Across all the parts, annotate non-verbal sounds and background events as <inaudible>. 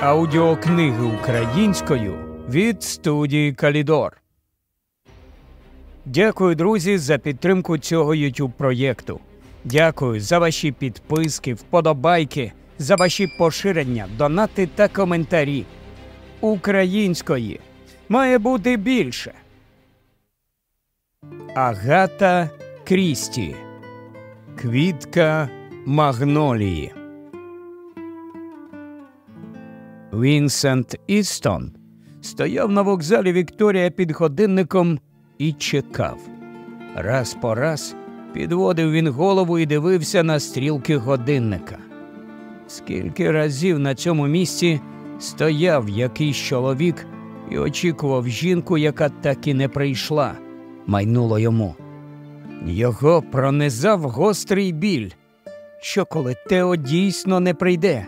Аудіокниги українською від студії Калідор. Дякую, друзі, за підтримку цього YouTube проєкту. Дякую за ваші підписки, вподобайки, за ваші поширення, донати та коментарі. Української має бути більше. Агата Крісті. Квітка Магнолії. Вінсент Істон стояв на вокзалі Вікторія під годинником і чекав. Раз по раз підводив він голову і дивився на стрілки годинника. Скільки разів на цьому місці стояв якийсь чоловік і очікував жінку, яка так і не прийшла, майнуло йому. Його пронизав гострий біль. Що коли Тео дійсно не прийде?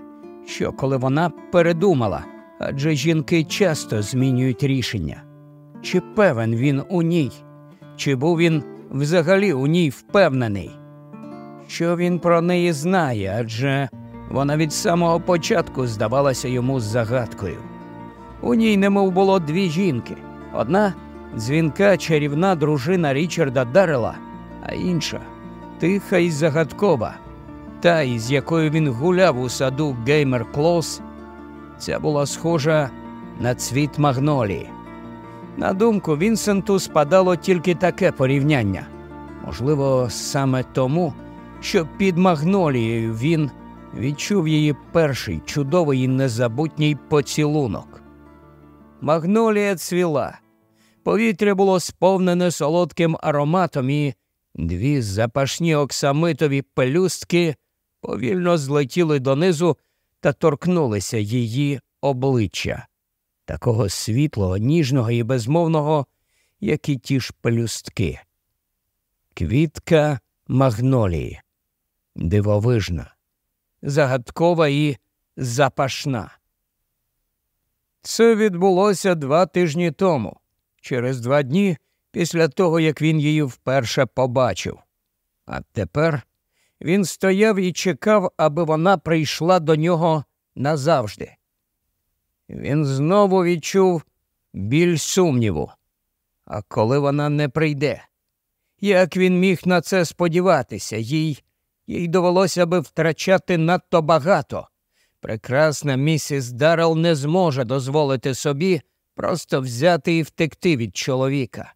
Що коли вона передумала? Адже жінки часто змінюють рішення. Чи певен він у ній? Чи був він взагалі у ній впевнений? Що він про неї знає, адже вона від самого початку здавалася йому загадкою. У ній немов було дві жінки: одна дзвінка чарівна дружина Річарда Даррела, а інша тиха і загадкова, та, із якою він гуляв у саду Геймер Клос, ця була схожа на цвіт магнолії. На думку Вінсенту спадало тільки таке порівняння. Можливо, саме тому, що під магнолією він відчув її перший чудовий і незабутній поцілунок. Магнолія цвіла. Повітря було сповнене солодким ароматом, і дві запашні оксамитові пелюстки повільно злетіли донизу та торкнулися її обличчя, такого світлого, ніжного і безмовного, як і ті ж пелюстки. Квітка магнолії, дивовижна, загадкова і запашна. Це відбулося два тижні тому, через два дні після того, як він її вперше побачив. А тепер він стояв і чекав, аби вона прийшла до нього назавжди. Він знову відчув біль сумніву. А коли вона не прийде, як він міг на це сподіватися, їй їй довелося би втрачати надто багато. Прекрасна місіс Даррел не зможе дозволити собі просто взяти і втекти від чоловіка.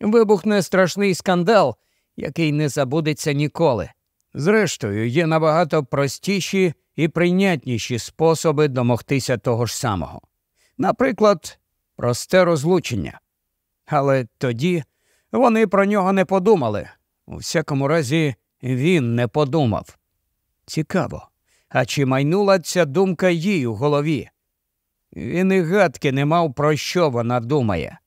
Вибухне страшний скандал, який не забудеться ніколи. Зрештою, є набагато простіші і прийнятніші способи домогтися того ж самого. Наприклад, просте розлучення. Але тоді вони про нього не подумали. У всякому разі, він не подумав. Цікаво, а чи майнула ця думка їй у голові? Він і гадки не мав, про що вона думає.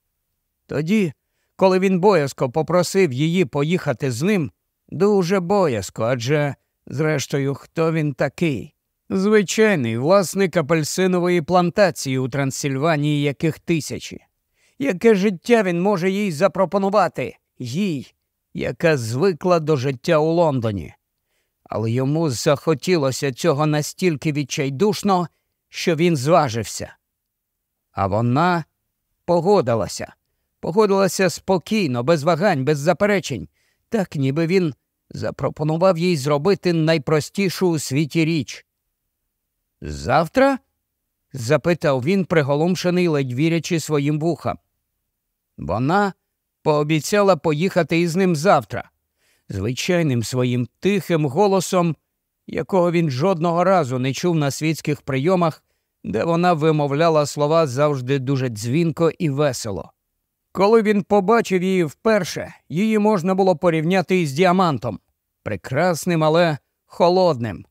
Тоді, коли він боязко попросив її поїхати з ним, дуже боязко, адже, зрештою, хто він такий? Звичайний власник апельсинової плантації у Трансильванії, яких тисячі. Яке життя він може їй запропонувати, їй, яка звикла до життя у Лондоні. Але йому захотілося цього настільки відчайдушно, що він зважився. А вона погодилася, погодилася спокійно, без вагань, без заперечень, так ніби він запропонував їй зробити найпростішу у світі річ. Завтра? запитав він, приголомшений, ледь вірячи своїм вухам. Вона пообіцяла поїхати із ним завтра, звичайним своїм тихим голосом, якого він жодного разу не чув на світських прийомах, де вона вимовляла слова завжди дуже дзвінко і весело. Коли він побачив її вперше, її можна було порівняти із діамантом прекрасним, але холодним,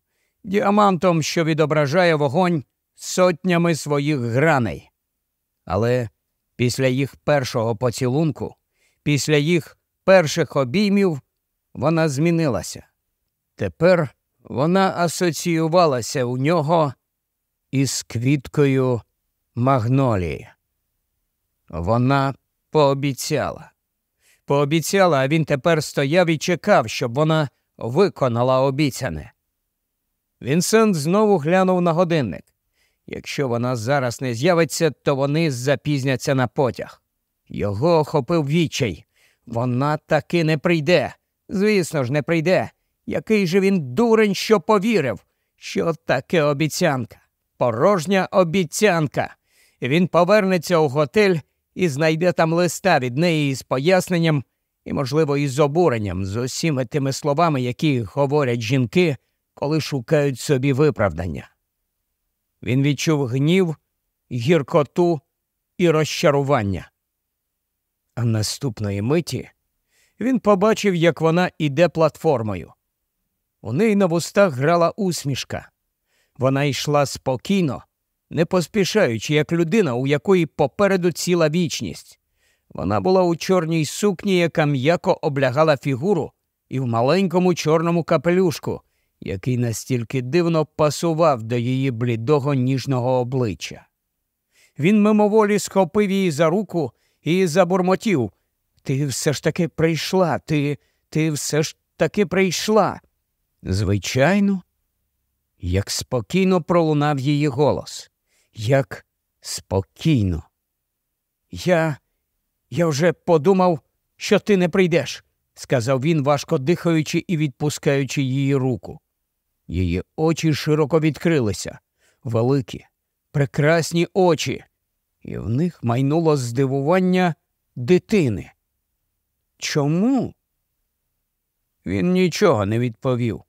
діамантом, що відображає вогонь сотнями своїх граней. Але після їх першого поцілунку, після їх перших обіймів, вона змінилася. Тепер вона асоціювалася у нього із квіткою магнолії. Вона пообіцяла. Пообіцяла, а він тепер стояв і чекав, щоб вона виконала обіцяне. Вінсент знову глянув на годинник. Якщо вона зараз не з'явиться, то вони запізняться на потяг. Його охопив відчай. Вона таки не прийде. Звісно ж, не прийде. Який же він дурень, що повірив, що таке обіцянка, порожня обіцянка. Він повернеться у готель і знайде там листа від неї із поясненням і, можливо, із обуренням з усіми тими словами, які говорять жінки, коли шукають собі виправдання. Він відчув гнів, гіркоту і розчарування. А наступної миті він побачив, як вона іде платформою. У неї на вустах грала усмішка. Вона йшла спокійно, не поспішаючи, як людина, у якої попереду ціла вічність. Вона була у чорній сукні, яка м'яко облягала фігуру, і в маленькому чорному капелюшку, який настільки дивно пасував до її блідого ніжного обличчя. Він мимоволі схопив її за руку і забурмотів. Ти все ж таки прийшла, ти, ти все ж таки прийшла. Звичайно, як спокійно пролунав її голос, як спокійно. Я я вже подумав, що ти не прийдеш, сказав він, важко дихаючи і відпускаючи її руку. Її очі широко відкрилися, великі, прекрасні очі, і в них майнуло здивування дитини. Чому? Він нічого не відповів.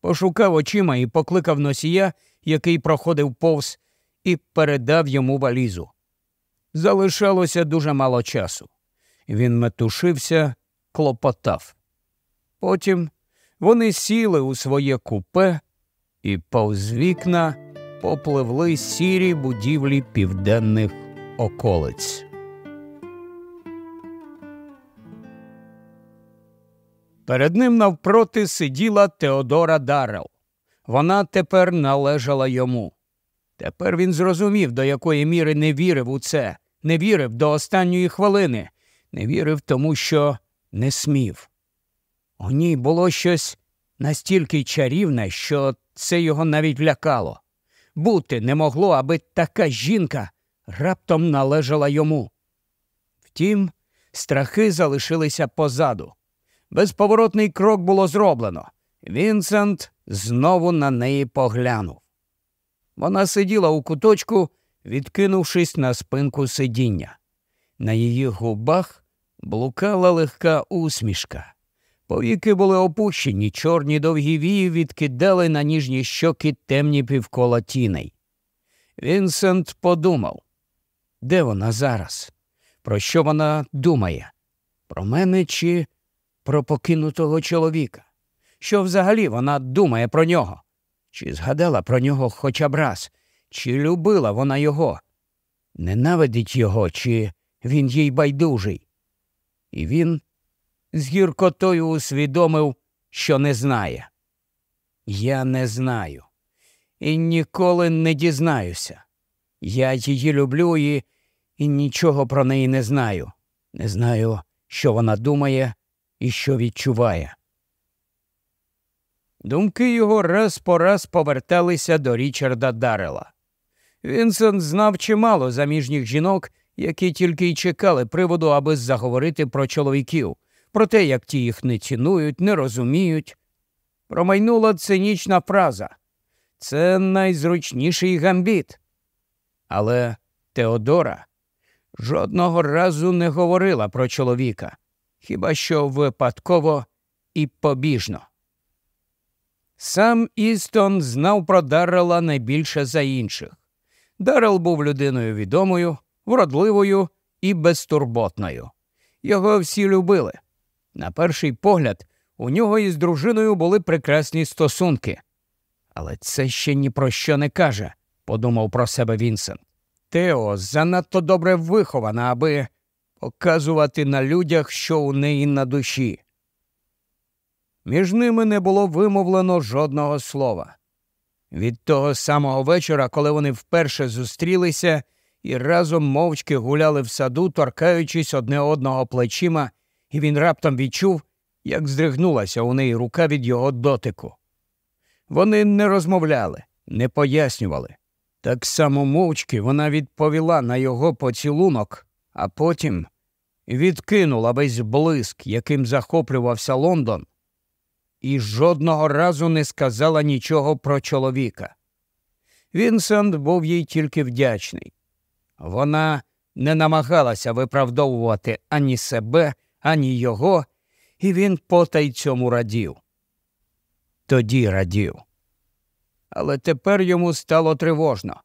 Пошукав очима і покликав носія, який проходив повз, і передав йому валізу. Залишалося дуже мало часу. Він метушився, клопотав. Потім вони сіли у своє купе і повз вікна попливли сірі будівлі південних околиць. Перед ним навпроти сиділа Теодора Даррел. Вона тепер належала йому. Тепер він зрозумів, до якої міри не вірив у це, не вірив до останньої хвилини, не вірив тому, що не смів. У ній було щось настільки чарівне, що це його навіть лякало. Бути не могло, аби така жінка раптом належала йому. Втім, страхи залишилися позаду. Безповоротний крок було зроблено. Вінсент знову на неї поглянув. Вона сиділа у куточку, відкинувшись на спинку сидіння. На її губах блукала легка усмішка. Повіки були опущені, чорні довгі вії відкидали на ніжні щоки темні півкола тіней. Вінсент подумав, де вона зараз? Про що вона думає? Про мене чи про покинутого чоловіка? Що взагалі вона думає про нього? Чи згадала про нього хоча б раз, чи любила вона його? Ненавидить його, чи він їй байдужий? І він з гіркотою усвідомив, що не знає. Я не знаю і ніколи не дізнаюся. Я її люблю і, і нічого про неї не знаю. Не знаю, що вона думає і що відчуває. Думки його раз по раз поверталися до Річарда Дарела. Вінсент знав чимало заміжніх жінок, які тільки й чекали приводу, аби заговорити про чоловіків, про те, як ті їх не цінують, не розуміють. Промайнула цинічна фраза це найзручніший гамбіт. Але Теодора жодного разу не говорила про чоловіка, хіба що випадково і побіжно. Сам Істон знав про Даррела найбільше за інших. Даррел був людиною відомою, вродливою і безтурботною. Його всі любили. На перший погляд, у нього із дружиною були прекрасні стосунки. Але це ще ні про що не каже, подумав про себе Вінсент. Тео занадто добре вихована, аби показувати на людях, що у неї на душі. Між ними не було вимовлено жодного слова. Від того самого вечора, коли вони вперше зустрілися і разом мовчки гуляли в саду, торкаючись одне одного плечима, і він раптом відчув, як здригнулася у неї рука від його дотику. Вони не розмовляли, не пояснювали. Так само мовчки вона відповіла на його поцілунок, а потім відкинула весь блиск, яким захоплювався Лондон, і жодного разу не сказала нічого про чоловіка. Вінсент був їй тільки вдячний. Вона не намагалася виправдовувати ані себе, ані його, і він потай цьому радів. Тоді радів. Але тепер йому стало тривожно.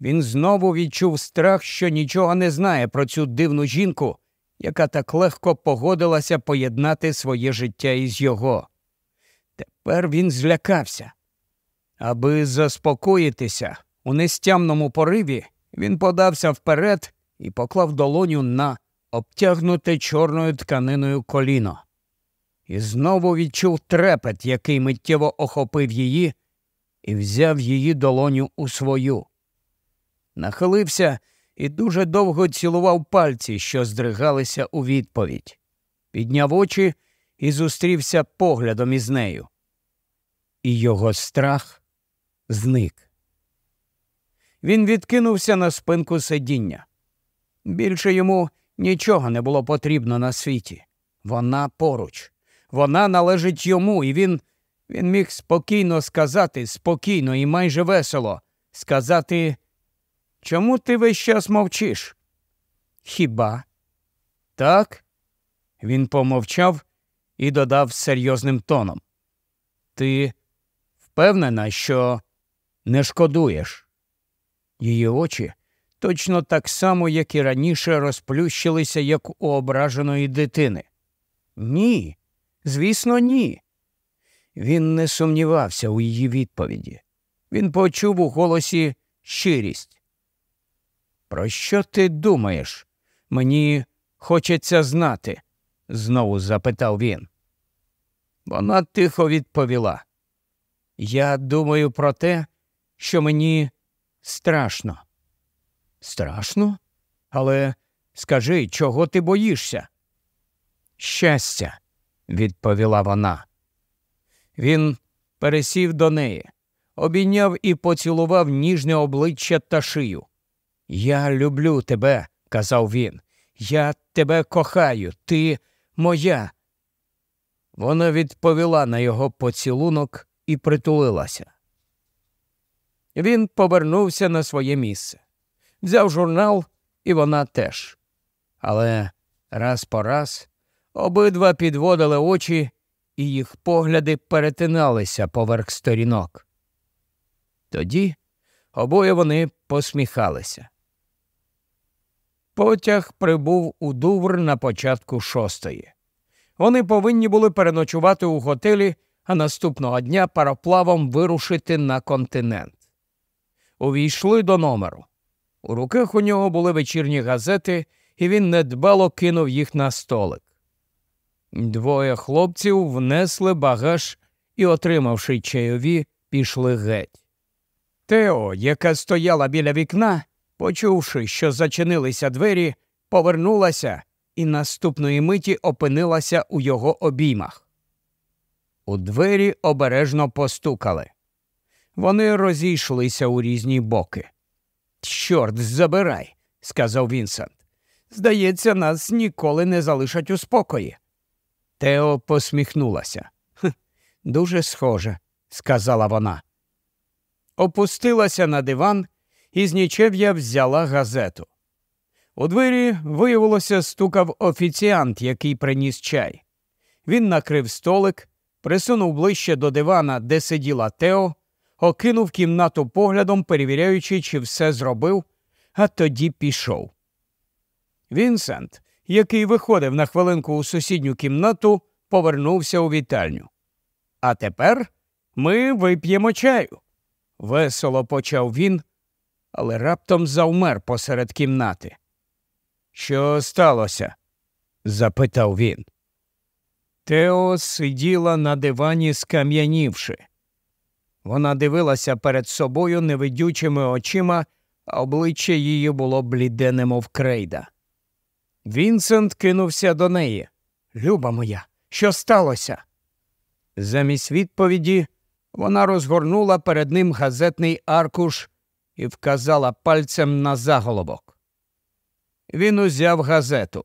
Він знову відчув страх, що нічого не знає про цю дивну жінку, яка так легко погодилася поєднати своє життя із його. Тепер він злякався. Аби заспокоїтися, у нестямному пориві він подався вперед і поклав долоню на обтягнуте чорною тканиною коліно. І знову відчув трепет, який миттєво охопив її, і взяв її долоню у свою. Нахилився і дуже довго цілував пальці, що здригалися у відповідь. Підняв очі і зустрівся поглядом із нею. І його страх зник. Він відкинувся на спинку сидіння. Більше йому нічого не було потрібно на світі. Вона поруч, вона належить йому, і він він міг спокійно сказати, спокійно і майже весело сказати, чому ти весь час мовчиш? Хіба? Так? Він помовчав і додав серйозним тоном. Ти впевнена, що не шкодуєш? Її очі точно так само, як і раніше, розплющилися, як у ображеної дитини. Ні, звісно, ні. Він не сумнівався у її відповіді. Він почув у голосі щирість. Про що ти думаєш? Мені хочеться знати, знову запитав він. Вона тихо відповіла. Я думаю про те, що мені страшно. Страшно? Але скажи, чого ти боїшся? Щастя, відповіла вона. Він пересів до неї, обійняв і поцілував ніжне обличчя та шию. Я люблю тебе, казав він. Я тебе кохаю, ти моя. Вона відповіла на його поцілунок і притулилася. Він повернувся на своє місце, взяв журнал, і вона теж. Але раз по раз обидва підводили очі і їх погляди перетиналися поверх сторінок. Тоді обоє вони посміхалися. Потяг прибув у Дувр на початку шостої. Вони повинні були переночувати у готелі, а наступного дня пароплавом вирушити на континент. Увійшли до номеру. У руках у нього були вечірні газети, і він недбало кинув їх на столик. Двоє хлопців внесли багаж і, отримавши чайові, пішли геть. Тео, яка стояла біля вікна, почувши, що зачинилися двері, повернулася і наступної миті опинилася у його обіймах. У двері обережно постукали. Вони розійшлися у різні боки. Чорт забирай, сказав Вінсент. Здається, нас ніколи не залишать у спокої. Тео посміхнулася. Дуже схоже, сказала вона. Опустилася на диван і з нічев'я взяла газету. У двері, виявилося, стукав офіціант, який приніс чай. Він накрив столик, присунув ближче до дивана, де сиділа Тео, окинув кімнату поглядом, перевіряючи, чи все зробив, а тоді пішов. Вінсент який виходив на хвилинку у сусідню кімнату, повернувся у вітальню. А тепер ми вип'ємо чаю. Весело почав він, але раптом завмер посеред кімнати. Що сталося? запитав він. Тео сиділа на дивані, скам'янівши. Вона дивилася перед собою невидючими очима, а обличчя її було бліде, немов крейда. Вінсент кинувся до неї. Люба моя, що сталося? Замість відповіді вона розгорнула перед ним газетний аркуш і вказала пальцем на заголовок. Він узяв газету.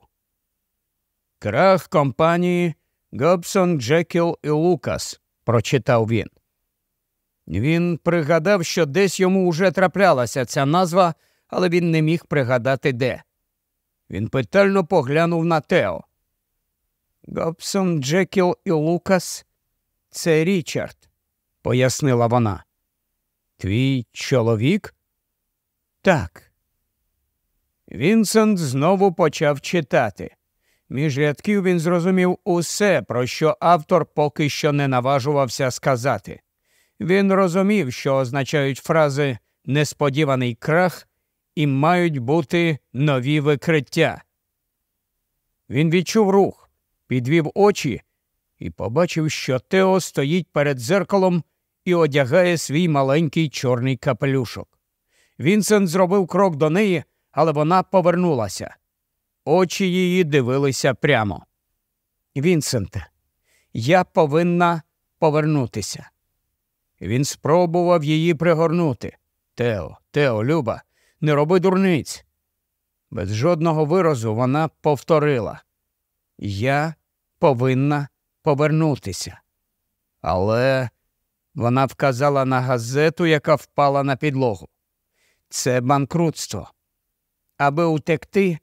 Крах компанії Гобсон, Джекіл і Лукас, прочитав він. Він пригадав, що десь йому уже траплялася ця назва, але він не міг пригадати де. Він питально поглянув на Тео. Гобсон, Джекіл і Лукас це Річард, пояснила вона. Твій чоловік? Так. Вінсент знову почав читати. Між рядків він зрозумів усе, про що автор поки що не наважувався сказати. Він розумів, що означають фрази несподіваний крах і мають бути нові викриття. Він відчув рух, підвів очі і побачив, що Тео стоїть перед дзеркалом і одягає свій маленький чорний капелюшок. Вінсент зробив крок до неї, але вона повернулася. Очі її дивилися прямо. Вінсенте, я повинна повернутися. Він спробував її пригорнути. Тео, Тео, Люба, не роби дурниць. Без жодного виразу вона повторила Я повинна повернутися. Але вона вказала на газету, яка впала на підлогу. Це банкрутство. Аби утекти,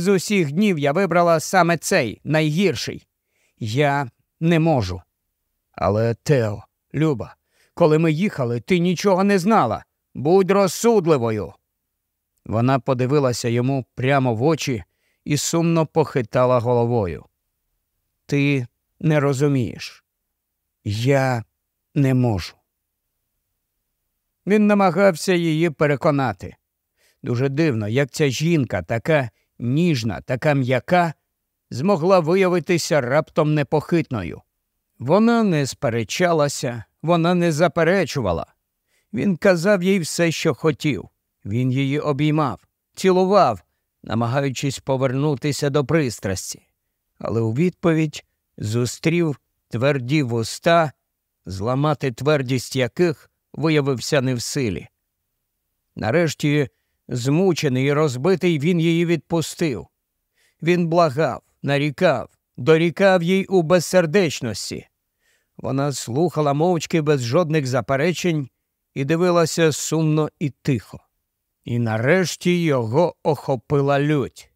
з усіх днів я вибрала саме цей найгірший. Я не можу. Але, Тео, Люба, коли ми їхали, ти нічого не знала. Будь розсудливою. Вона подивилася йому прямо в очі і сумно похитала головою. Ти не розумієш. Я не можу. Він намагався її переконати. Дуже дивно, як ця жінка, така ніжна, така м'яка, змогла виявитися раптом непохитною. Вона не сперечалася, вона не заперечувала. Він казав їй все, що хотів. Він її обіймав, цілував, намагаючись повернутися до пристрасті, але у відповідь зустрів тверді вуста, зламати твердість яких виявився не в силі. Нарешті, змучений і розбитий, він її відпустив. Він благав, нарікав, дорікав їй у безсердечності. Вона слухала мовчки без жодних заперечень і дивилася сумно і тихо. І нарешті його охопила лють.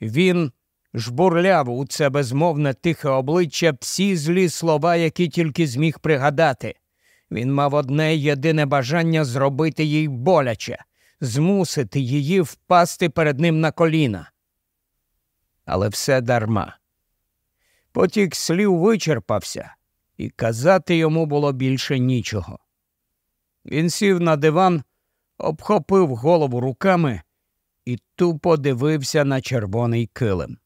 Він жбурляв у це безмовне тихе обличчя всі злі слова, які тільки зміг пригадати. Він мав одне єдине бажання зробити їй боляче, змусити її впасти перед ним на коліна. Але все дарма. Потік слів вичерпався, і казати йому було більше нічого. Він сів на диван, обхопив голову руками і тупо дивився на червоний килим.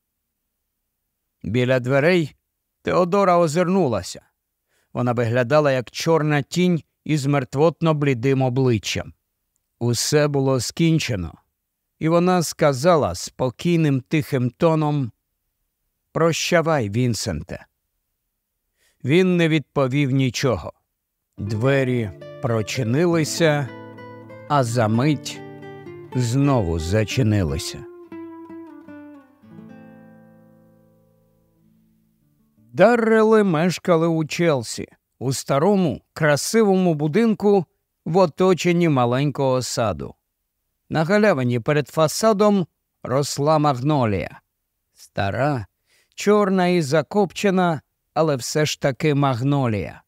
Біля дверей Теодора озирнулася. Вона виглядала як чорна тінь із мертвотно блідим обличчям. Усе було скінчено, і вона сказала спокійним тихим тоном Прощавай, Вінсенте. Він не відповів нічого. Двері прочинилися, а за мить знову зачинилися. Даррели мешкали у Челсі, у старому, красивому будинку в оточенні маленького саду. На галявині перед фасадом росла магнолія. Стара, чорна і закопчена, але все ж таки магнолія.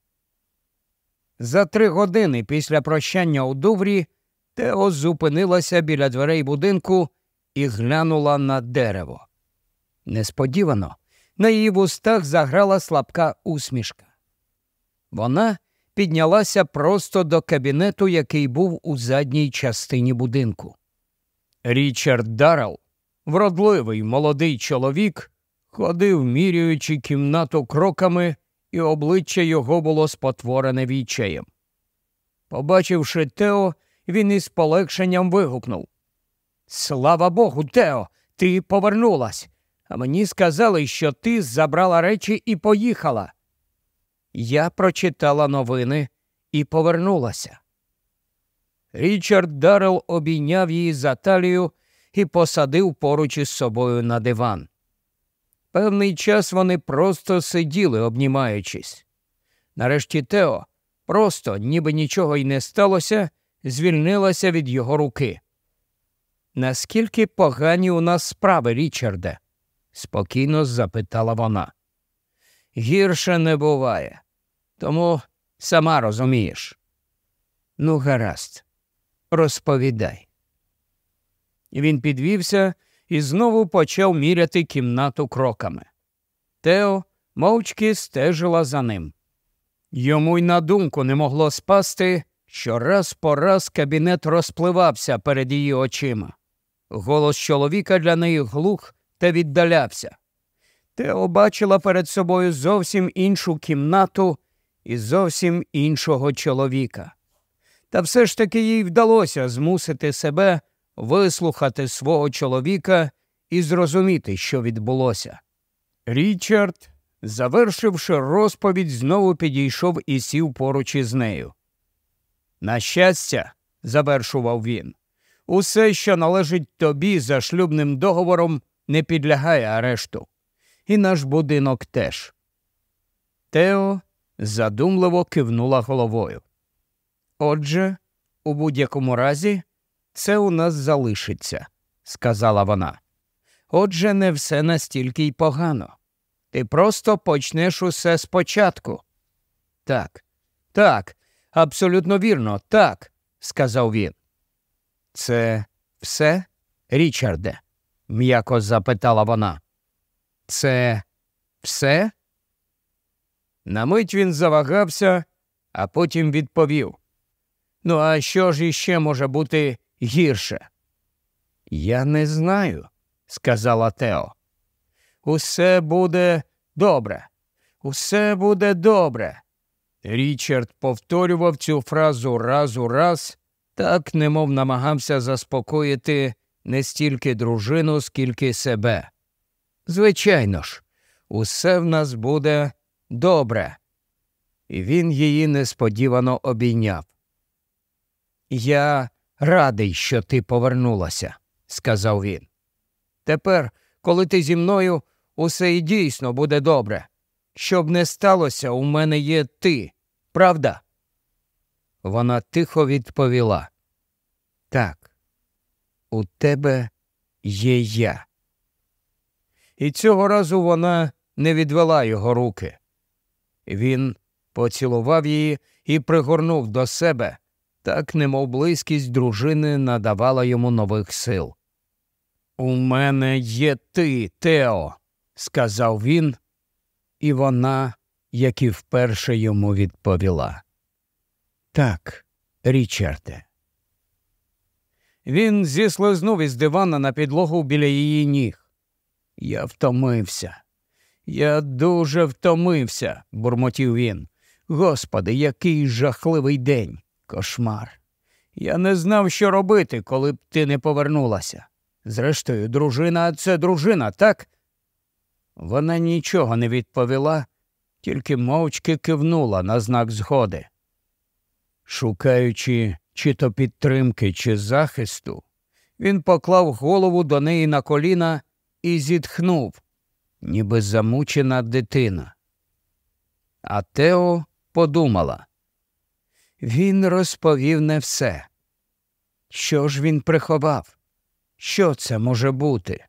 За три години після прощання у Дуврі Тео зупинилася біля дверей будинку і глянула на дерево. Несподівано на її вустах заграла слабка усмішка. Вона піднялася просто до кабінету, який був у задній частині будинку. Річард Даррел, вродливий молодий чоловік, ходив, міряючи кімнату кроками, і обличчя його було спотворене відчаєм. Побачивши Тео, він із полегшенням вигукнув Слава Богу, Тео, ти повернулась. А мені сказали, що ти забрала речі і поїхала. Я прочитала новини і повернулася. Річард Даррел обійняв її за талію і посадив поруч із собою на диван. Певний час вони просто сиділи, обнімаючись. Нарешті Тео просто, ніби нічого й не сталося, звільнилася від його руки. Наскільки погані у нас справи, Річарде? спокійно запитала вона. Гірше не буває, тому сама розумієш. Ну, гаразд, розповідай. Він підвівся і знову почав міряти кімнату кроками. Тео мовчки стежила за ним. Йому й на думку не могло спасти, що раз по раз кабінет розпливався перед її очима. Голос чоловіка для неї глух та віддалявся. Тео бачила перед собою зовсім іншу кімнату і зовсім іншого чоловіка. Та все ж таки їй вдалося змусити себе вислухати свого чоловіка і зрозуміти, що відбулося. Річард, завершивши розповідь, знову підійшов і сів поруч із нею. На щастя, завершував він, усе, що належить тобі за шлюбним договором, не підлягає арешту. І наш будинок теж. Тео задумливо кивнула головою. Отже, у будь-якому разі, це у нас залишиться, сказала вона. Отже, не все настільки й погано. Ти просто почнеш усе спочатку. Так, так, абсолютно вірно, так, сказав він. Це все, Річарде? м'яко запитала вона. Це все? На мить він завагався, а потім відповів. Ну, а що ж іще може бути гірше? Я не знаю, сказала Тео. Усе буде добре, усе буде добре. Річард повторював цю фразу раз у раз, так немов намагався заспокоїти не стільки дружину, скільки себе. Звичайно ж, усе в нас буде добре. І він її несподівано обійняв. Я радий, що ти повернулася, сказав він. Тепер, коли ти зі мною, усе і дійсно буде добре. Щоб не сталося, у мене є ти, правда? Вона тихо відповіла. Так, у тебе є я. І цього разу вона не відвела його руки. Він поцілував її і пригорнув до себе, так немов близькість дружини надавала йому нових сил. У мене є ти, Тео, сказав він, і вона, як і вперше йому відповіла. Так, Річарде. Він зіслизнув із дивана на підлогу біля її ніг. Я втомився. Я дуже втомився, бурмотів він. Господи, який жахливий день, кошмар. Я не знав, що робити, коли б ти не повернулася. Зрештою, дружина це дружина, так? Вона нічого не відповіла, тільки мовчки кивнула на знак згоди. Шукаючи чи то підтримки, чи захисту, він поклав голову до неї на коліна і зітхнув, ніби замучена дитина. А Тео подумала. Він розповів не все. Що ж він приховав? Що це може бути?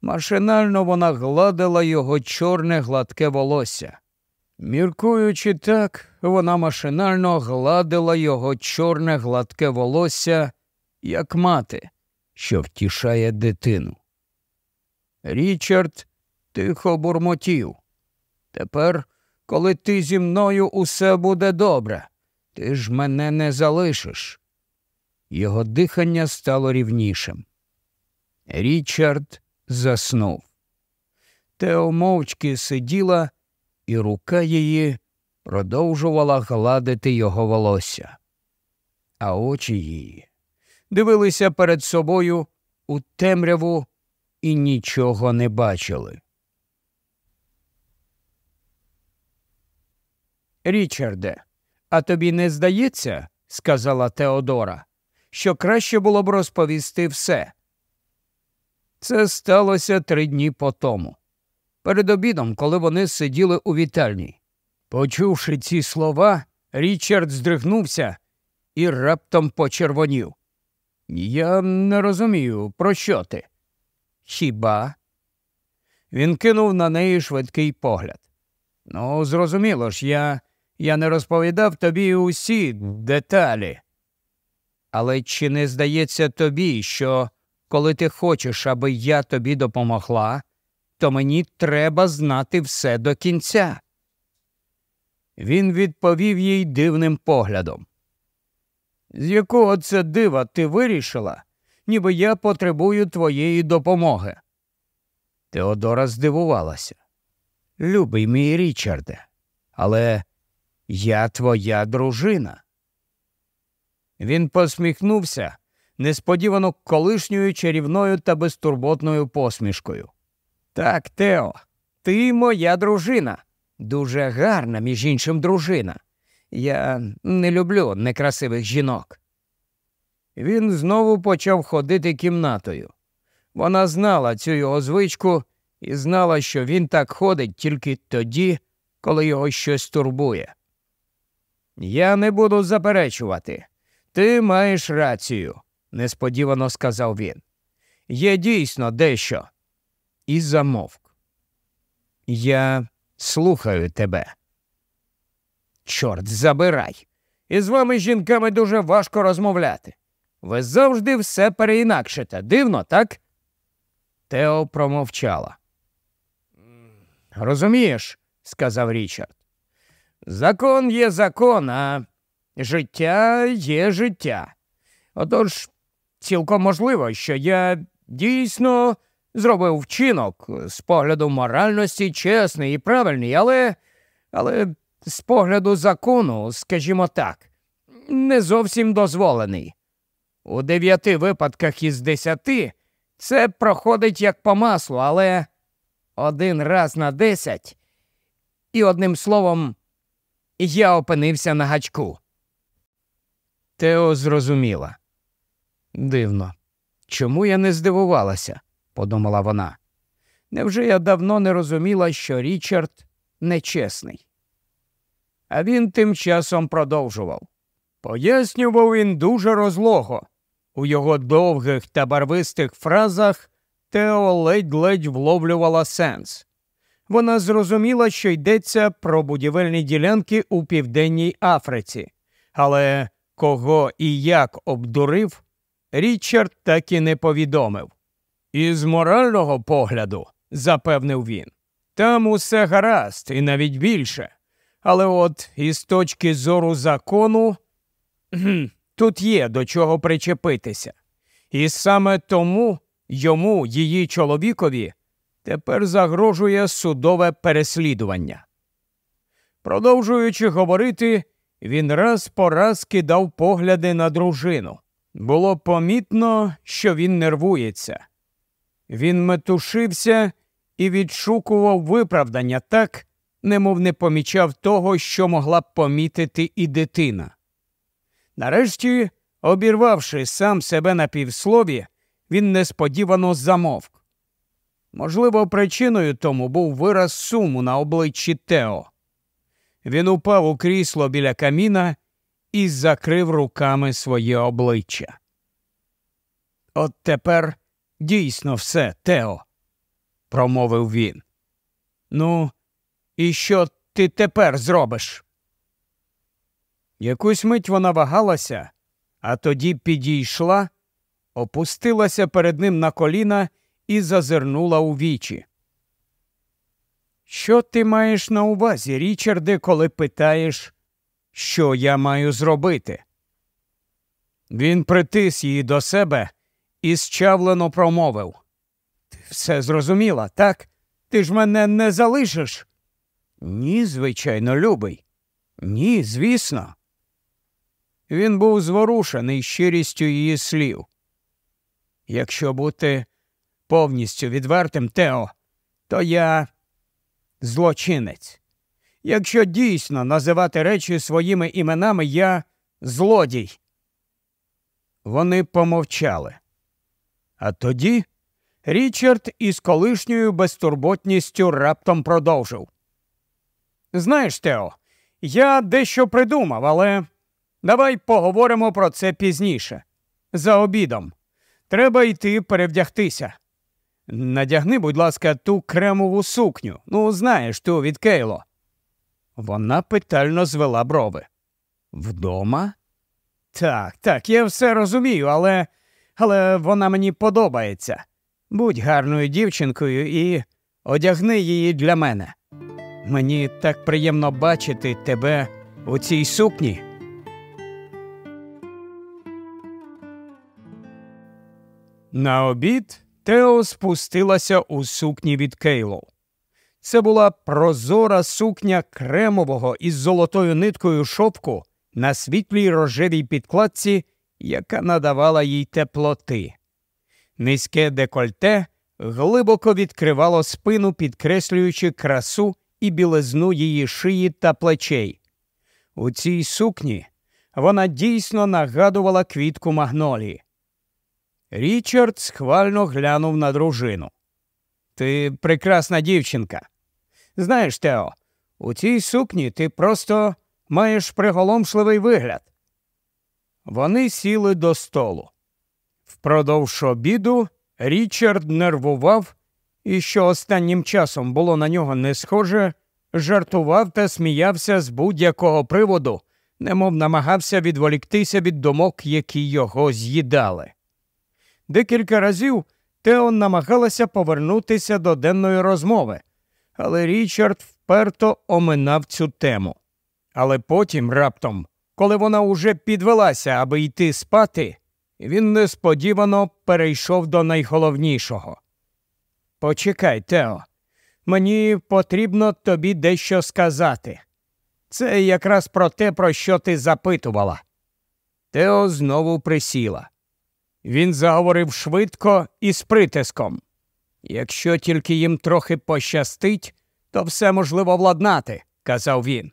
Машинально вона гладила його чорне гладке волосся. Міркуючи так, вона машинально гладила його чорне гладке волосся, як мати, що втішає дитину. Річард тихо бурмотів. Тепер, коли ти зі мною усе буде добре, ти ж мене не залишиш. Його дихання стало рівнішим. Річард заснув. Тео мовчки сиділа, і рука її продовжувала гладити його волосся, а очі її дивилися перед собою у темряву і нічого не бачили. Річарде, а тобі не здається, сказала Теодора, що краще було б розповісти все. Це сталося три дні по тому. Перед обідом, коли вони сиділи у вітальні. Почувши ці слова, Річард здригнувся і раптом почервонів. Я не розумію, про що ти? Хіба? Він кинув на неї швидкий погляд. Ну, зрозуміло ж, я я не розповідав тобі усі деталі. Але чи не здається тобі, що коли ти хочеш, аби я тобі допомогла, то мені треба знати все до кінця? Він відповів їй дивним поглядом. З якого це дива ти вирішила, ніби я потребую твоєї допомоги? Теодора здивувалася. Любий мій Річарде, але я твоя дружина. Він посміхнувся несподівано колишньою чарівною та безтурботною посмішкою. Так, Тео, ти моя дружина. Дуже гарна, між іншим, дружина. Я не люблю некрасивих жінок. Він знову почав ходити кімнатою. Вона знала цю його звичку і знала, що він так ходить тільки тоді, коли його щось турбує. Я не буду заперечувати. Ти маєш рацію, несподівано сказав він. Є дійсно дещо. І замовк. Я слухаю тебе. Чорт забирай. І з вами жінками дуже важко розмовляти. Ви завжди все переінакшите. Дивно, так? Тео промовчала. Розумієш, сказав Річард. Закон є закон, а життя є життя. Отож, цілком можливо, що я дійсно зробив вчинок з погляду моральності, чесний і правильний, але, але з погляду закону, скажімо так, не зовсім дозволений. У дев'яти випадках із десяти це проходить як по маслу, але один раз на десять, і одним словом, я опинився на гачку. Тео зрозуміла. Дивно. Чому я не здивувалася? подумала вона. Невже я давно не розуміла, що Річард нечесний? А він тим часом продовжував. Пояснював він дуже розлого. У його довгих та барвистих фразах Тео ледь-ледь вловлювала сенс. Вона зрозуміла, що йдеться про будівельні ділянки у Південній Африці, але кого і як обдурив, Річард так і не повідомив. І з морального погляду, запевнив він, там усе гаразд і навіть більше. Але от із точки зору закону <clears throat> тут є до чого причепитися. І саме тому йому, її чоловікові, тепер загрожує судове переслідування. Продовжуючи говорити, він раз по раз кидав погляди на дружину. Було помітно, що він нервується. Він метушився і відшукував виправдання так, немов не помічав того, що могла б помітити і дитина. Нарешті, обірвавши сам себе на півслові, він несподівано замовк. Можливо, причиною тому був вираз суму на обличчі Тео. Він упав у крісло біля каміна і закрив руками своє обличчя. От тепер дійсно все, Тео, промовив він. Ну, і що ти тепер зробиш? Якусь мить вона вагалася, а тоді підійшла, опустилася перед ним на коліна і зазирнула у вічі. Що ти маєш на увазі, Річарде, коли питаєш, що я маю зробити? Він притис її до себе і зчавлено промовив. Ти все зрозуміла, так? Ти ж мене не залишиш? Ні, звичайно, любий. Ні, звісно. Він був зворушений щирістю її слів. Якщо бути повністю відвертим, Тео, то я злочинець. Якщо дійсно називати речі своїми іменами, я злодій. Вони помовчали. А тоді Річард із колишньою безтурботністю раптом продовжив. Знаєш, Тео, я дещо придумав, але давай поговоримо про це пізніше. За обідом. Треба йти перевдягтися. Надягни, будь ласка, ту кремову сукню. Ну, знаєш, ту від Кейло. Вона питально звела брови. Вдома? Так, так, я все розумію, але але вона мені подобається. Будь гарною дівчинкою і одягни її для мене. Мені так приємно бачити тебе у цій сукні. На обід Тео спустилася у сукні від Кейлоу. Це була прозора сукня кремового із золотою ниткою шовку на світлій рожевій підкладці, яка надавала їй теплоти. Низьке декольте глибоко відкривало спину, підкреслюючи красу і білизну її шиї та плечей. У цій сукні вона дійсно нагадувала квітку магнолії. Річард схвально глянув на дружину. Ти прекрасна дівчинка. Знаєш, Тео, у цій сукні ти просто маєш приголомшливий вигляд. Вони сіли до столу. Впродовж обіду Річард нервував і, що останнім часом було на нього не схоже, жартував та сміявся з будь-якого приводу, немов намагався відволіктися від думок, які його з'їдали. Декілька разів Теон намагалася повернутися до денної розмови, але Річард вперто оминав цю тему. Але потім, раптом, коли вона уже підвелася, аби йти спати, він несподівано перейшов до найголовнішого. Почекай, Тео, мені потрібно тобі дещо сказати. Це якраз про те, про що ти запитувала. Тео знову присіла. Він заговорив швидко і з притиском. Якщо тільки їм трохи пощастить, то все можливо владнати, казав він.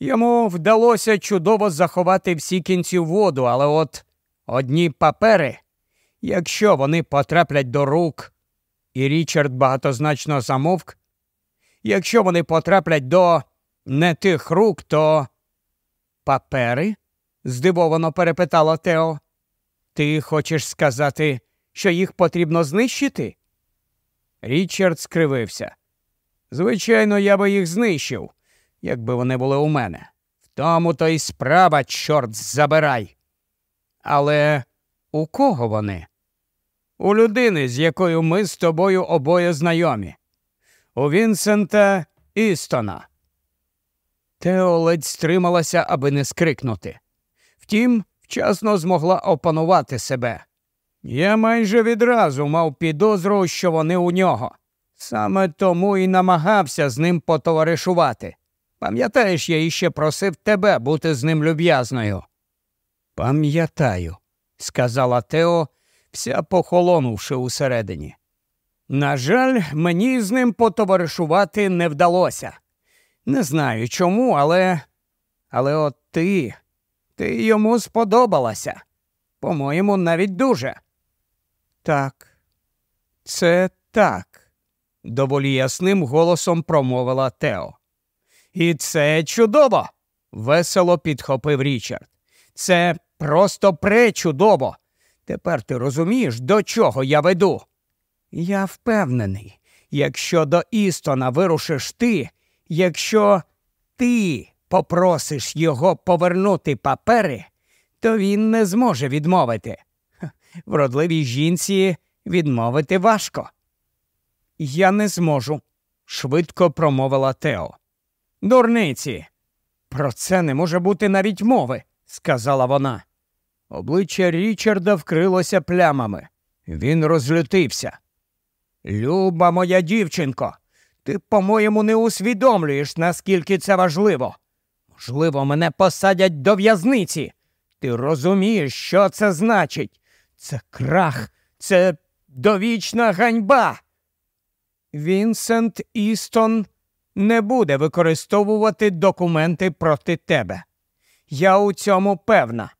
Йому вдалося чудово заховати всі кінці воду, але от одні папери, якщо вони потраплять до рук, і Річард багатозначно замовк, якщо вони потраплять до не тих рук, то папери? здивовано перепитала Тео. Ти хочеш сказати, що їх потрібно знищити? Річард скривився. Звичайно, я би їх знищив, якби вони були у мене. В тому то й справа, чорт забирай. Але у кого вони? У людини, з якою ми з тобою обоє знайомі. У Вінсента Істона. Тео ледь стрималася, аби не скрикнути. Втім, вчасно змогла опанувати себе. Я майже відразу мав підозру, що вони у нього. Саме тому і намагався з ним потоваришувати. Пам'ятаєш, я іще просив тебе бути з ним люб'язною. Пам'ятаю, сказала Тео, вся похолонувши усередині. На жаль, мені з ним потоваришувати не вдалося. Не знаю чому, але. Але от ти ти йому сподобалася. По-моєму, навіть дуже. Так, це так, доволі ясним голосом промовила Тео. І це чудово, весело підхопив Річард. Це просто пречудово. Тепер ти розумієш, до чого я веду? Я впевнений, якщо до Істона вирушиш ти, якщо ти попросиш його повернути папери, то він не зможе відмовити. Вродливій жінці відмовити важко. Я не зможу, швидко промовила Тео. Дурниці. Про це не може бути навіть мови, сказала вона. Обличчя Річарда вкрилося плямами. Він розлютився. Люба моя дівчинко, ти, по-моєму, не усвідомлюєш, наскільки це важливо. Можливо, мене посадять до в'язниці. Ти розумієш, що це значить? Це крах, це довічна ганьба. Вінсент Істон не буде використовувати документи проти тебе. Я у цьому певна.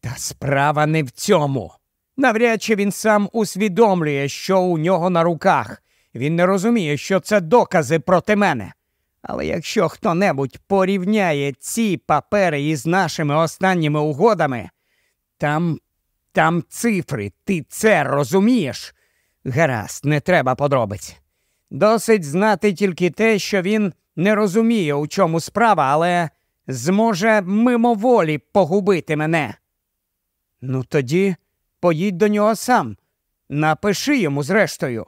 Та справа не в цьому. Навряд чи він сам усвідомлює, що у нього на руках. Він не розуміє, що це докази проти мене. Але якщо хто небудь порівняє ці папери із нашими останніми угодами, там там цифри, ти це розумієш? Гаразд, не треба подробиць. Досить знати тільки те, що він не розуміє, у чому справа, але зможе мимоволі погубити мене. Ну, тоді поїдь до нього сам, напиши йому зрештою.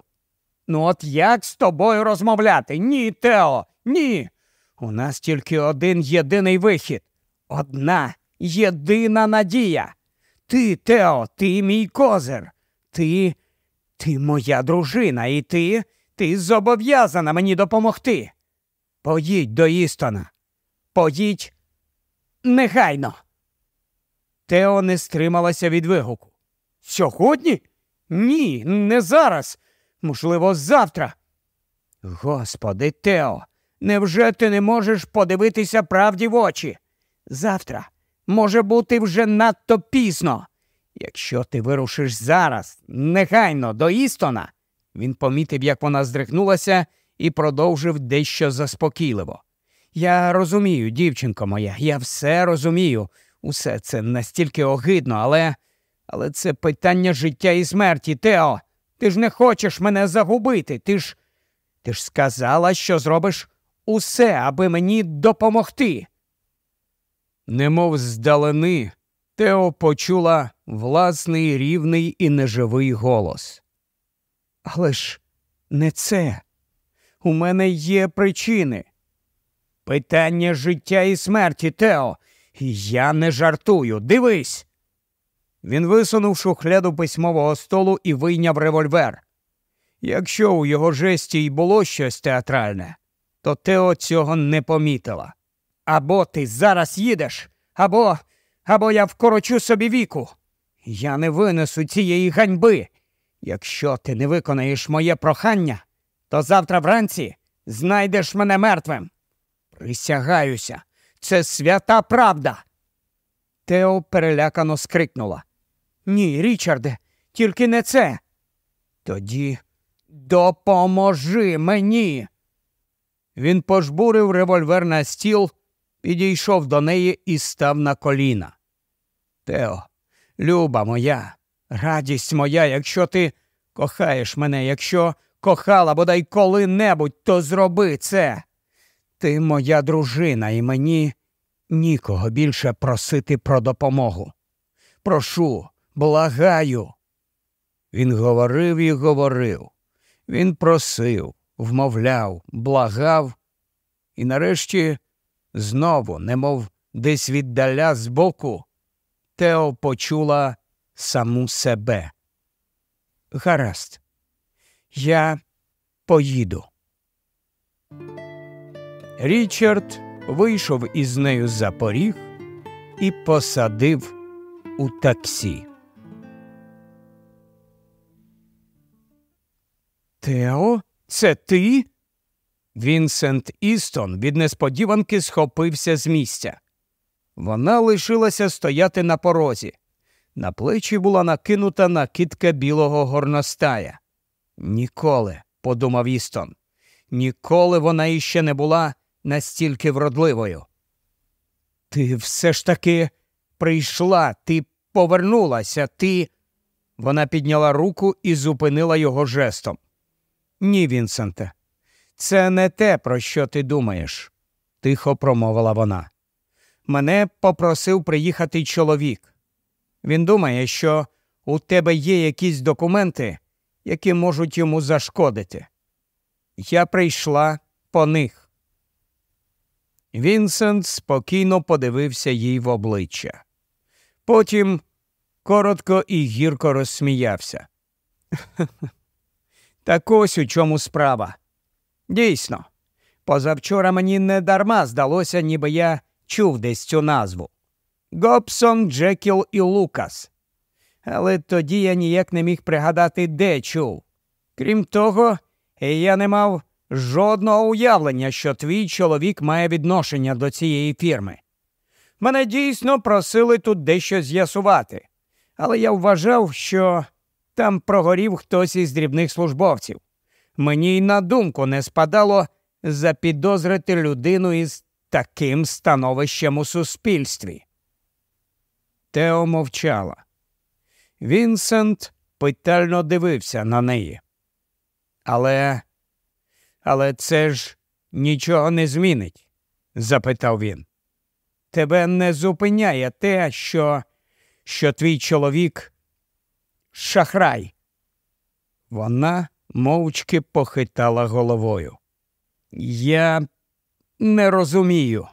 Ну, от як з тобою розмовляти? Ні, Тео, ні. У нас тільки один єдиний вихід, одна єдина надія. Ти, Тео, ти мій козир. Ти, ти моя дружина, і ти, ти зобов'язана мені допомогти. Поїдь до Істона. Поїдь негайно. Тео не стрималася від вигуку. Сьогодні? Ні, не зараз. Можливо, завтра. Господи, Тео, невже ти не можеш подивитися правді в очі? Завтра може бути вже надто пізно. Якщо ти вирушиш зараз, негайно до Істона, він помітив, як вона здригнулася, і продовжив дещо заспокійливо. Я розумію, дівчинко моя, я все розумію. Усе це настільки огидно, але але це питання життя і смерті, Тео. Ти ж не хочеш мене загубити. Ти ж ти ж сказала, що зробиш усе, аби мені допомогти. Немов здалени, Тео почула власний рівний і неживий голос. Але ж не це. У мене є причини. Питання життя і смерті, Тео. Я не жартую. Дивись. Він висунув шухляду письмового столу і вийняв револьвер. Якщо у його жесті й було щось театральне, то Тео цього не помітила. Або ти зараз їдеш, або або я вкорочу собі віку. Я не винесу цієї ганьби. Якщо ти не виконаєш моє прохання, то завтра вранці знайдеш мене мертвим. Присягаюся, це свята правда. Тео перелякано скрикнула. Ні, Річарде, тільки не це. Тоді допоможи мені. Він пожбурив револьвер на стіл, підійшов до неї і став на коліна. Тео, люба моя, радість моя, якщо ти кохаєш мене, якщо кохала бодай коли-небудь, то зроби це. Ти моя дружина, і мені нікого більше просити про допомогу. Прошу, благаю. Він говорив і говорив. Він просив, вмовляв, благав, і нарешті знову, немов десь віддаля збоку, Тео почула саму себе. Гаразд, я поїду. Річард вийшов із нею за поріг і посадив у таксі. Тео, це ти? Вінсент Істон від несподіванки схопився з місця. Вона лишилася стояти на порозі. На плечі була накинута накидка білого горностая. Ніколи, подумав Істон, ніколи вона іще не була настільки вродливою. Ти все ж таки прийшла, ти повернулася, ти. Вона підняла руку і зупинила його жестом. Ні, Вінсенте, це не те, про що ти думаєш, тихо промовила вона. Мене попросив приїхати чоловік. Він думає, що у тебе є якісь документи, які можуть йому зашкодити. Я прийшла по них. Вінсент спокійно подивився їй в обличчя. Потім коротко і гірко розсміявся. <laughs> Так ось у чому справа. Дійсно, позавчора мені не дарма здалося, ніби я чув десь цю назву Гобсон, Джекіл і Лукас. Але тоді я ніяк не міг пригадати, де чув. Крім того, я не мав жодного уявлення, що твій чоловік має відношення до цієї фірми. Мене дійсно просили тут дещо з'ясувати, але я вважав, що там прогорів хтось із дрібних службовців. Мені й на думку не спадало запідозрити людину із таким становищем у суспільстві. Тео мовчала. Вінсент питально дивився на неї. Але, але це ж нічого не змінить? запитав він. Тебе не зупиняє те, що, що твій чоловік шахрай. Вона мовчки похитала головою. Я не розумію,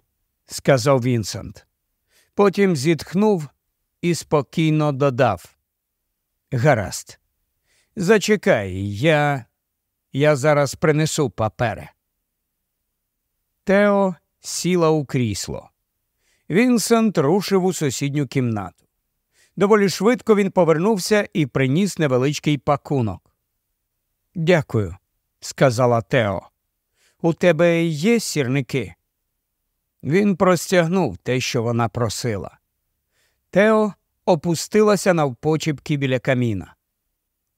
сказав Вінсент. Потім зітхнув і спокійно додав. Гаразд, зачекай, я я зараз принесу папери. Тео сіла у крісло. Вінсент рушив у сусідню кімнату. Доволі швидко він повернувся і приніс невеличкий пакунок. Дякую, сказала Тео. У тебе є сірники? Він простягнув те, що вона просила. Тео опустилася навпочіпки біля каміна.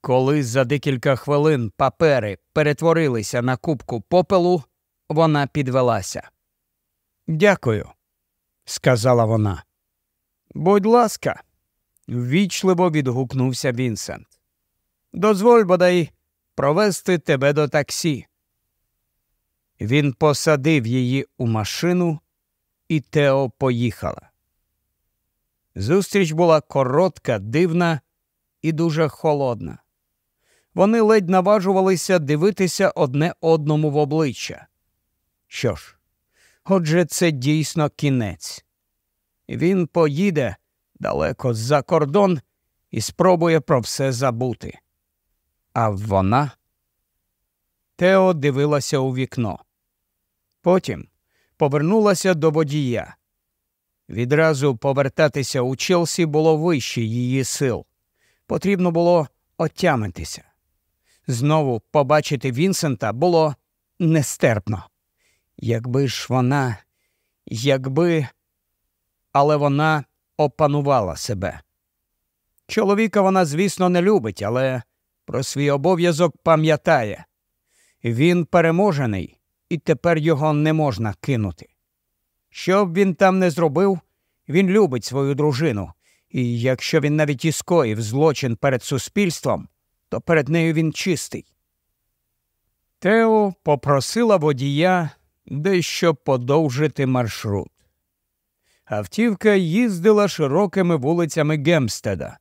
Коли за декілька хвилин папери перетворилися на кубку попелу, вона підвелася. Дякую, сказала вона. Будь ласка, ввічливо відгукнувся Вінсент. Дозволь бодай провести тебе до таксі. Він посадив її у машину, і Тео поїхала. Зустріч була коротка, дивна і дуже холодна. Вони ледь наважувалися дивитися одне одному в обличчя. Що ж, отже, це дійсно кінець. Він поїде далеко за кордон і спробує про все забути. А вона Тео дивилася у вікно. Потім повернулася до водія. Відразу повертатися у Челсі було вище її сил. Потрібно було отямитися. Знову побачити Вінсента було нестерпно. Якби ж вона, якби, але вона опанувала себе. Чоловіка вона, звісно, не любить, але про свій обов'язок пам'ятає. Він переможений, і тепер його не можна кинути. Що б він там не зробив, він любить свою дружину, і якщо він навіть і скоїв злочин перед суспільством, то перед нею він чистий. Тео попросила водія дещо подовжити маршрут. Автівка їздила широкими вулицями Гемстеда.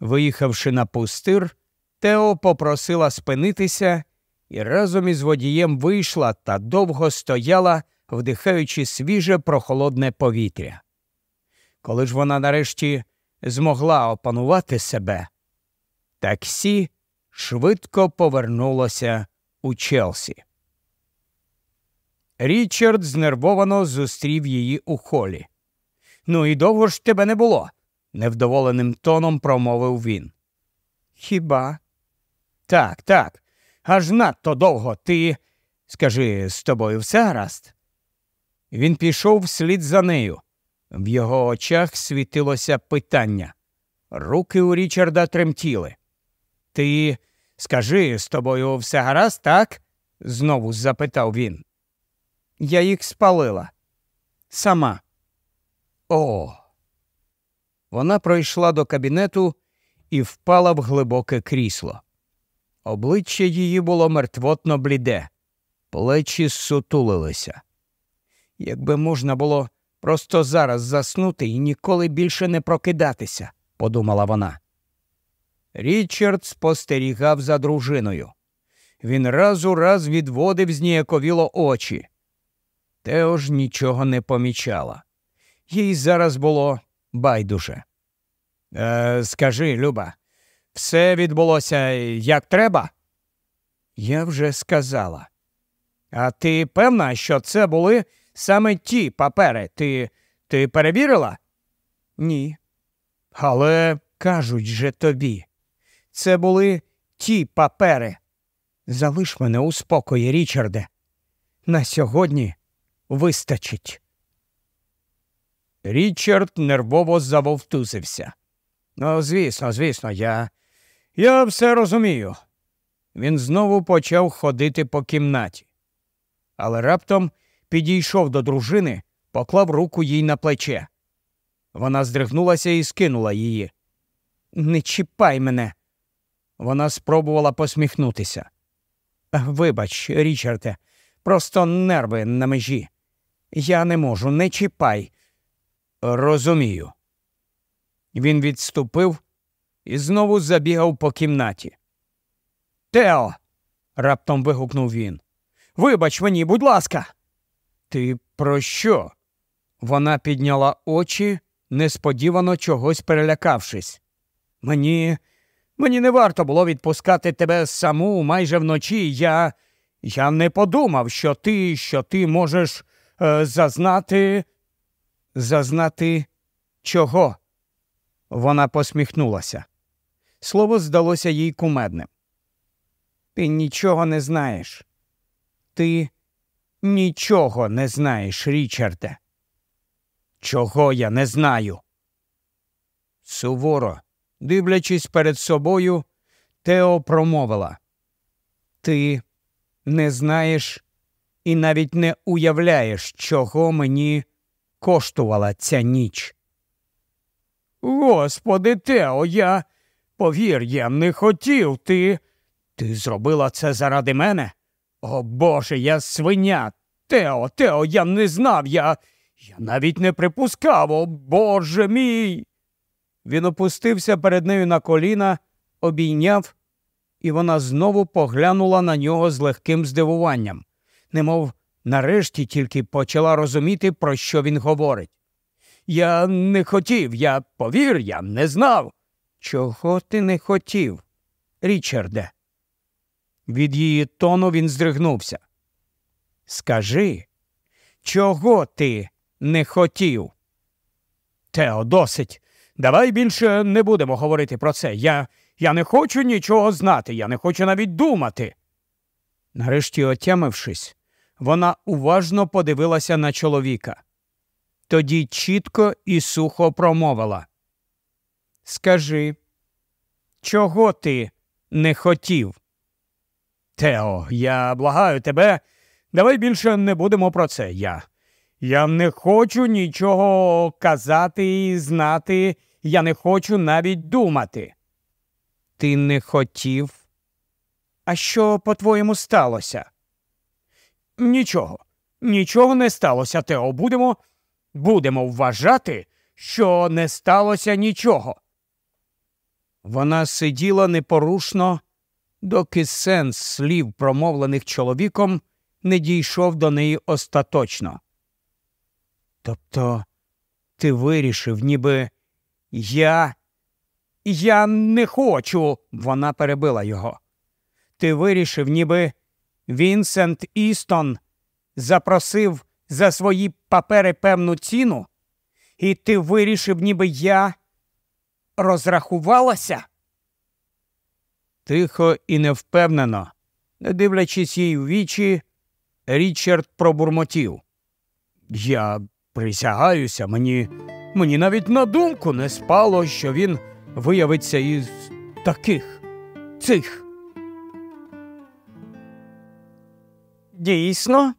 Виїхавши на пустир, Тео попросила спинитися і разом із водієм вийшла та довго стояла, вдихаючи свіже прохолодне повітря. Коли ж вона нарешті змогла опанувати себе, таксі швидко повернулося у Челсі. Річард знервовано зустрів її у холі. Ну і довго ж тебе не було, невдоволеним тоном промовив він. Хіба? Так, так. Аж надто довго ти. Скажи, з тобою все гаразд? Він пішов вслід за нею. В його очах світилося питання. Руки у Річарда тремтіли. Ти скажи, з тобою все гаразд, так? знову запитав він. Я їх спалила. Сама. О. Вона пройшла до кабінету і впала в глибоке крісло. Обличчя її було мертвотно бліде, плечі сутулилися. Якби можна було просто зараз заснути і ніколи більше не прокидатися, подумала вона. Річард спостерігав за дружиною. Він раз у раз відводив зніяковіло очі. Тео ж нічого не помічала. Їй зараз було байдуже. Е, Скажи, Люба, все відбулося як треба? Я вже сказала. А ти певна, що це були саме ті папери? Ти ти перевірила? Ні. Але кажуть же тобі, це були ті папери. Залиш мене у спокої, Річарде. На сьогодні вистачить. Річард нервово завовтузився. Ну, звісно, звісно, я. Я все розумію. Він знову почав ходити по кімнаті, але раптом підійшов до дружини, поклав руку їй на плече. Вона здригнулася і скинула її. Не чіпай мене. Вона спробувала посміхнутися. Вибач, Річарде, просто нерви на межі. Я не можу, не чіпай. Розумію. Він відступив і знову забігав по кімнаті. Тео. раптом вигукнув він. Вибач мені, будь ласка. Ти про що? Вона підняла очі, несподівано чогось перелякавшись. Мені мені не варто було відпускати тебе саму майже вночі. Я я не подумав, що ти, що ти можеш е, зазнати. Зазнати чого? Вона посміхнулася. Слово здалося їй кумедним. Ти нічого не знаєш. Ти нічого не знаєш, Річарде. Чого я не знаю? Суворо, дивлячись перед собою, Тео промовила. Ти не знаєш і навіть не уявляєш, чого мені коштувала ця ніч. Господи, Тео, я повір, я не хотів ти. Ти зробила це заради мене? О Боже, я свиня. Тео, Тео, я не знав, я Я навіть не припускав, о Боже мій. Він опустився перед нею на коліна, обійняв, і вона знову поглянула на нього з легким здивуванням, немов нарешті тільки почала розуміти, про що він говорить. Я не хотів, я повір, я не знав. Чого ти не хотів, Річарде? Від її тону він здригнувся. Скажи, чого ти не хотів? Тео, досить. Давай більше не будемо говорити про це. Я я не хочу нічого знати, я не хочу навіть думати. Нарешті, отямившись, вона уважно подивилася на чоловіка. Тоді чітко і сухо промовила. Скажи, чого ти не хотів? Тео, я благаю тебе, давай більше не будемо про це. Я Я не хочу нічого казати і знати, я не хочу навіть думати. Ти не хотів? А що, по-твоєму, сталося? Нічого, нічого не сталося, Тео. Будемо, будемо вважати, що не сталося нічого. Вона сиділа непорушно доки сенс слів, промовлених чоловіком, не дійшов до неї остаточно. Тобто ти вирішив, ніби я. Я не хочу, вона перебила його. Ти вирішив, ніби Вінсент Істон запросив за свої папери певну ціну, і ти вирішив, ніби я розрахувалася? Тихо і невпевнено, не дивлячись їй у вічі, Річард пробурмотів. Я присягаюся, мені мені навіть на думку не спало, що він виявиться із таких цих. Дійсно,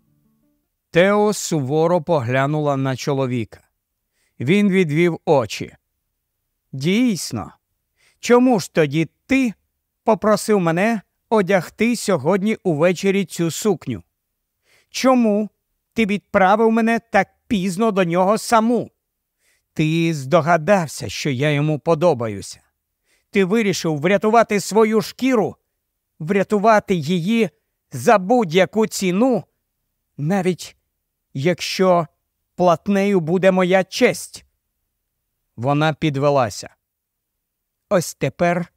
Тео суворо поглянула на чоловіка. Він відвів очі. Дійсно, чому ж тоді ти попросив мене одягти сьогодні увечері цю сукню. Чому ти відправив мене так пізно до нього саму? Ти здогадався, що я йому подобаюся. Ти вирішив врятувати свою шкіру, врятувати її за будь-яку ціну, навіть якщо платнею буде моя честь. Вона підвелася. Ось тепер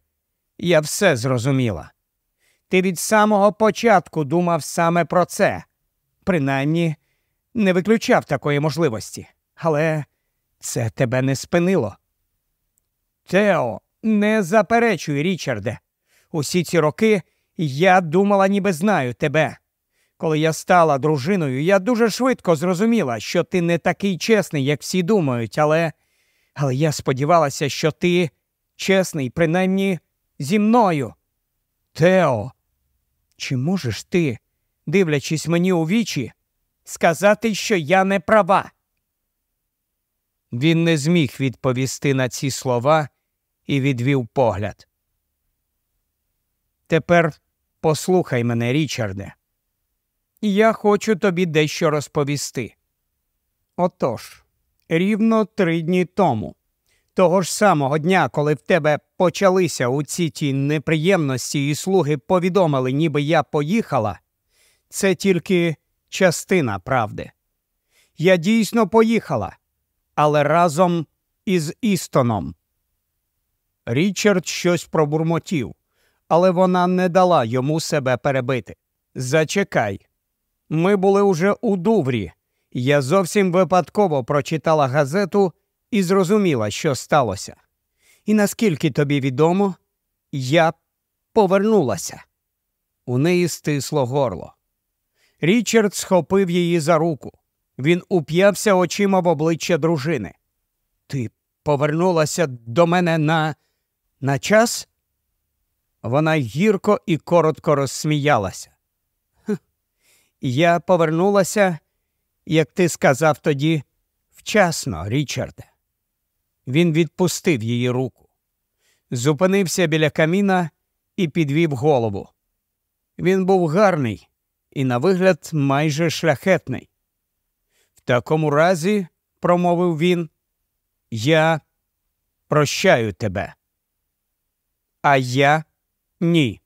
я все зрозуміла. Ти від самого початку думав саме про це. Принаймні, не виключав такої можливості, але це тебе не спинило. Тео, не заперечуй, Річарде. Усі ці роки я думала, ніби знаю тебе. Коли я стала дружиною, я дуже швидко зрозуміла, що ти не такий чесний, як всі думають, але але я сподівалася, що ти чесний, принаймні зі мною. Тео, чи можеш ти, дивлячись мені у вічі, сказати, що я не права? Він не зміг відповісти на ці слова і відвів погляд. Тепер послухай мене, Річарде. Я хочу тобі дещо розповісти. Отож, рівно три дні тому, того ж самого дня, коли в тебе почалися у ці ті неприємності, і слуги повідомили, ніби я поїхала, це тільки частина правди. Я дійсно поїхала, але разом із Істоном. Річард щось пробурмотів, але вона не дала йому себе перебити. Зачекай. Ми були уже у Дуврі. Я зовсім випадково прочитала газету і зрозуміла, що сталося. І наскільки тобі відомо, я повернулася. У неї стисло горло. Річард схопив її за руку. Він уп'явся очима в обличчя дружини. Ти повернулася до мене на на час? Вона гірко і коротко розсміялася. Я повернулася, як ти сказав тоді, вчасно, Річарде. Він відпустив її руку, зупинився біля каміна і підвів голову. Він був гарний і, на вигляд, майже шляхетний. В такому разі, промовив він, я прощаю тебе. А я ні.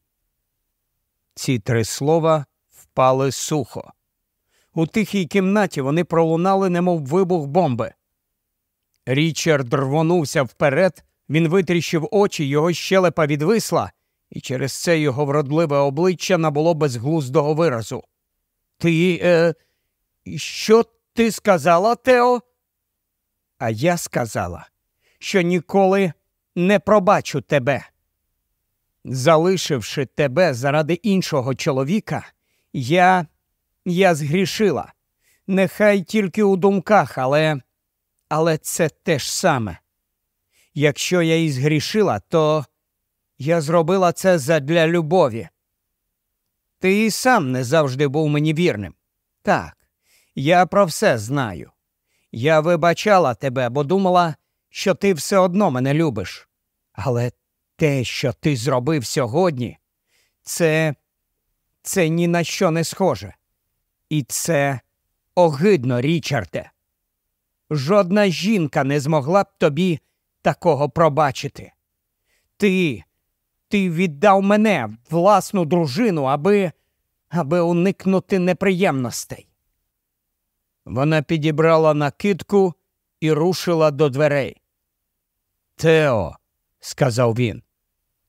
Ці три слова впали сухо. У тихій кімнаті вони пролунали, немов вибух бомби. Річард рвонувся вперед, він витріщив очі, його щелепа відвисла, і через це його вродливе обличчя набуло безглуздого виразу. Ти, е, що ти сказала, Тео? А я сказала, що ніколи не пробачу тебе. Залишивши тебе заради іншого чоловіка, я я згрішила. Нехай тільки у думках, але але це те ж саме. Якщо я і згрішила, то я зробила це задля любові. Ти і сам не завжди був мені вірним. Так, я про все знаю. Я вибачала тебе, бо думала, що ти все одно мене любиш. Але те, що ти зробив сьогодні, це це ні на що не схоже. І це огидно, Річарде. Жодна жінка не змогла б тобі такого пробачити. Ти, ти віддав мене, власну дружину, аби, аби уникнути неприємностей. Вона підібрала накидку і рушила до дверей. Тео, сказав він.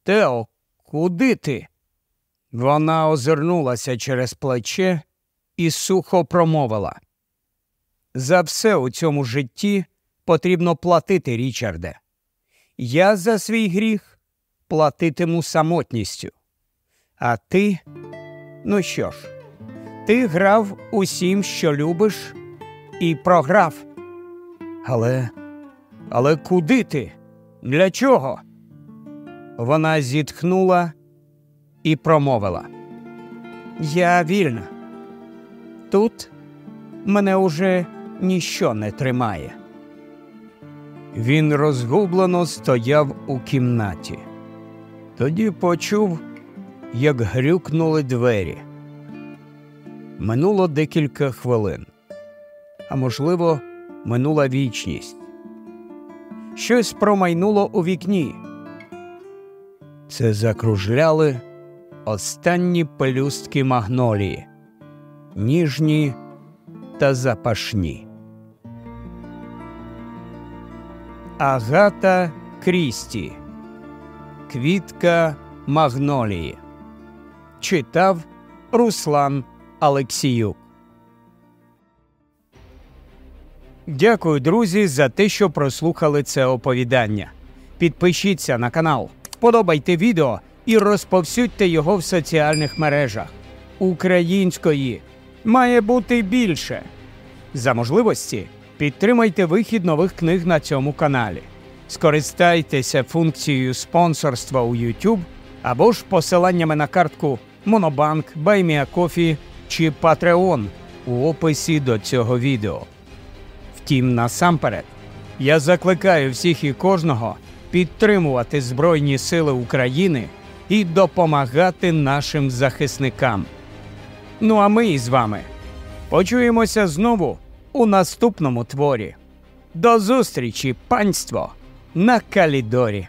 Тео, куди ти? Вона озирнулася через плече і сухо промовила. За все у цьому житті потрібно платити, Річарде. Я за свій гріх платитиму самотністю. А ти, ну що ж, ти грав усім, що любиш, і програв. Але, але куди ти? Для чого? Вона зітхнула і промовила. Я вільна. Тут мене уже ніщо не тримає. Він розгублено стояв у кімнаті. Тоді почув, як грюкнули двері. Минуло декілька хвилин, а можливо, минула вічність. Щось промайнуло у вікні. Це закружляли останні пелюстки магнолії, ніжні та запашні. Агата Крісті Квітка Магнолії читав Руслан Алексіюк. Дякую, друзі, за те, що прослухали це оповідання. Підпишіться на канал, вподобайте відео і розповсюдьте його в соціальних мережах. Української має бути більше. За можливості підтримайте вихід нових книг на цьому каналі. Скористайтеся функцією спонсорства у YouTube або ж посиланнями на картку Монобанк, Buy Me a Coffee чи Patreon у описі до цього відео. Втім, насамперед, я закликаю всіх і кожного підтримувати Збройні Сили України і допомагати нашим захисникам. Ну а ми із вами почуємося знову у наступному творі. До зустрічі, панство, на Калідорі!